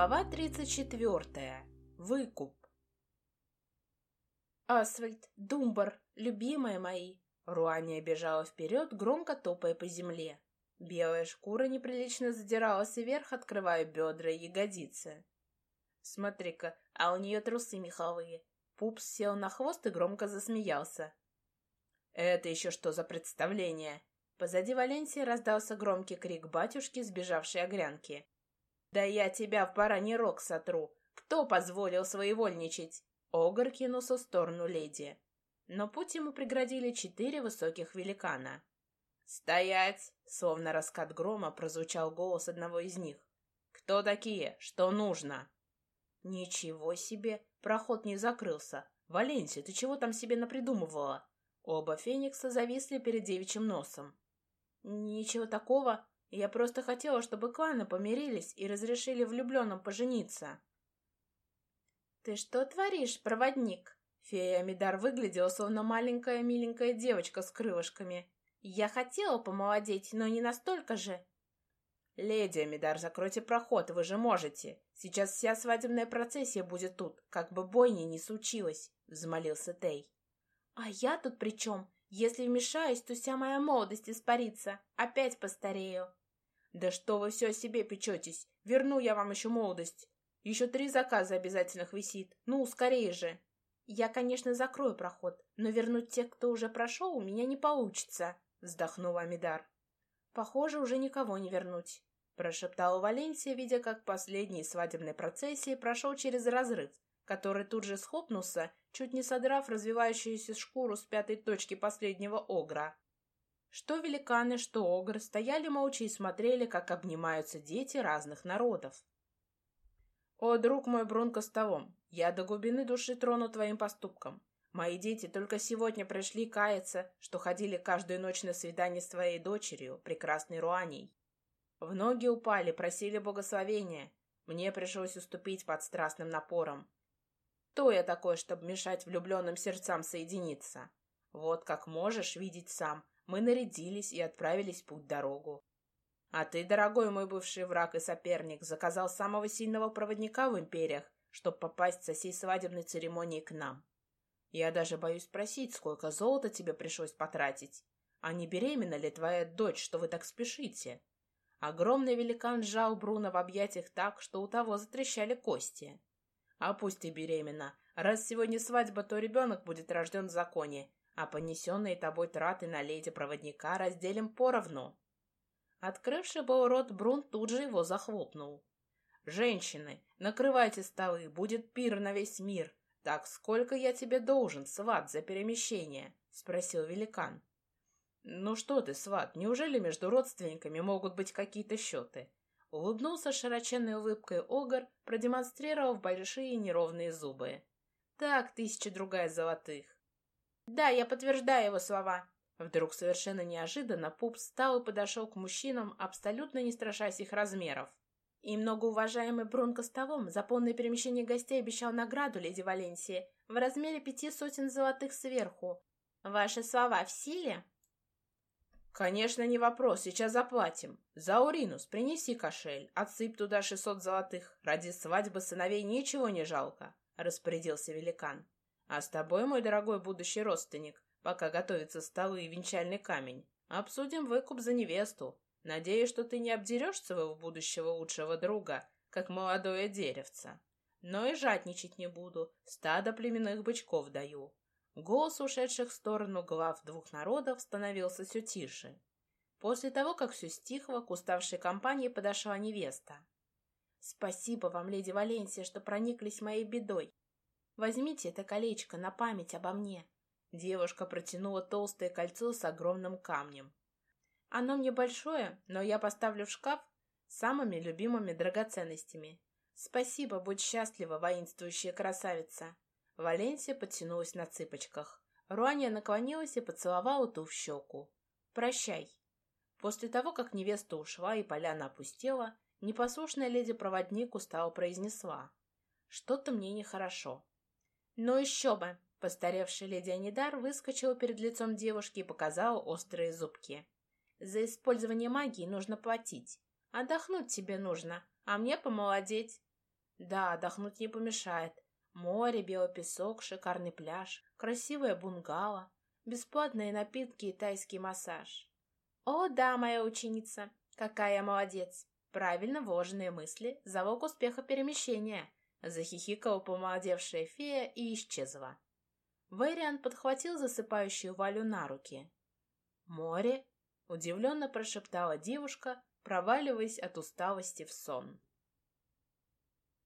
Глава 34. Выкуп. Асфальт, Думбар, любимые мои. Руания бежала вперед, громко топая по земле. Белая шкура неприлично задиралась вверх, открывая бедра и ягодицы. Смотри-ка, а у нее трусы меховые. Пупс сел на хвост и громко засмеялся. Это еще что за представление? Позади Валенсии раздался громкий крик батюшки, сбежавшей огрянки. «Да я тебя в бараний рог сотру! Кто позволил своевольничать?» Огр кинулся в сторону леди. Но путь ему преградили четыре высоких великана. «Стоять!» — словно раскат грома прозвучал голос одного из них. «Кто такие? Что нужно?» «Ничего себе! Проход не закрылся! Валенсия, ты чего там себе напридумывала?» Оба феникса зависли перед девичьим носом. «Ничего такого. Я просто хотела, чтобы кланы помирились и разрешили влюбленным пожениться». «Ты что творишь, проводник?» Фея Амидар выглядела, словно маленькая миленькая девочка с крылышками. «Я хотела помолодеть, но не настолько же». «Леди Амидар, закройте проход, вы же можете. Сейчас вся свадебная процессия будет тут, как бы бойни не случилось», — взмолился Тей. «А я тут при чем? Если вмешаюсь, то вся моя молодость испарится. Опять постарею. Да что вы все о себе печетесь? Верну я вам еще молодость. Еще три заказа обязательных висит. Ну, скорее же. Я, конечно, закрою проход, но вернуть тех, кто уже прошел, у меня не получится, вздохнул Амидар. Похоже, уже никого не вернуть, прошептала Валенсия, видя, как последний свадебной процессии прошел через разрыв, который тут же схлопнулся, чуть не содрав развивающуюся шкуру с пятой точки последнего огра. Что великаны, что огр стояли молча и смотрели, как обнимаются дети разных народов. «О, друг мой Брун Костолом, я до глубины души трону твоим поступком. Мои дети только сегодня пришли каяться, что ходили каждую ночь на свидание с твоей дочерью, прекрасной Руаней. В ноги упали, просили благословения. Мне пришлось уступить под страстным напором. Кто я такой, чтобы мешать влюбленным сердцам соединиться? Вот как можешь видеть сам, мы нарядились и отправились в путь-дорогу. А ты, дорогой мой бывший враг и соперник, заказал самого сильного проводника в империях, чтобы попасть со всей свадебной церемонии к нам. Я даже боюсь спросить, сколько золота тебе пришлось потратить. А не беременна ли твоя дочь, что вы так спешите? Огромный великан сжал Бруно в объятиях так, что у того затрещали кости. А пусть и беременна. Раз сегодня свадьба, то ребенок будет рожден в законе, а понесенные тобой траты на леди-проводника разделим поровну. Открывший был рот Брун тут же его захлопнул. «Женщины, накрывайте столы, будет пир на весь мир. Так сколько я тебе должен, сват, за перемещение?» — спросил великан. «Ну что ты, сват, неужели между родственниками могут быть какие-то счеты?» Улыбнулся широченной улыбкой Огар, продемонстрировав большие неровные зубы. «Так, тысяча другая золотых». «Да, я подтверждаю его слова». Вдруг совершенно неожиданно Пуп встал и подошел к мужчинам, абсолютно не страшась их размеров. И многоуважаемый Брун Костолом за полное перемещение гостей обещал награду леди Валенсии в размере пяти сотен золотых сверху. Ваши слова в силе? «Конечно, не вопрос, сейчас заплатим. Зауринус, принеси кошель, отсыпь туда шестьсот золотых. Ради свадьбы сыновей ничего не жалко», — распорядился великан. «А с тобой, мой дорогой будущий родственник, пока готовятся столы и венчальный камень, обсудим выкуп за невесту. Надеюсь, что ты не обдерешь своего будущего лучшего друга, как молодое деревце. Но и жадничать не буду, стадо племенных бычков даю. Голос ушедших в сторону глав двух народов становился все тише. После того, как все стихло, к уставшей компании подошла невеста. «Спасибо вам, леди Валенсия, что прониклись моей бедой. Возьмите это колечко на память обо мне». Девушка протянула толстое кольцо с огромным камнем. «Оно мне большое, но я поставлю в шкаф самыми любимыми драгоценностями. Спасибо, будь счастлива, воинствующая красавица!» Валенсия подтянулась на цыпочках. Руания наклонилась и поцеловала ту в щеку. «Прощай». После того, как невеста ушла и поляна опустела, непослушная леди-проводник устало произнесла. «Что-то мне нехорошо». «Ну еще бы!» Постаревшая леди Анидар выскочила перед лицом девушки и показала острые зубки. «За использование магии нужно платить. Отдохнуть тебе нужно, а мне помолодеть. Да, отдохнуть не помешает. Море, белый песок, шикарный пляж, красивая бунгало, бесплатные напитки и тайский массаж. О, да, моя ученица, какая я молодец. Правильно вложенные мысли, залог успеха перемещения. Захихикала помолодевшая фея и исчезла. Вэриан подхватил засыпающую Валю на руки. «Море?» — удивленно прошептала девушка, проваливаясь от усталости в сон.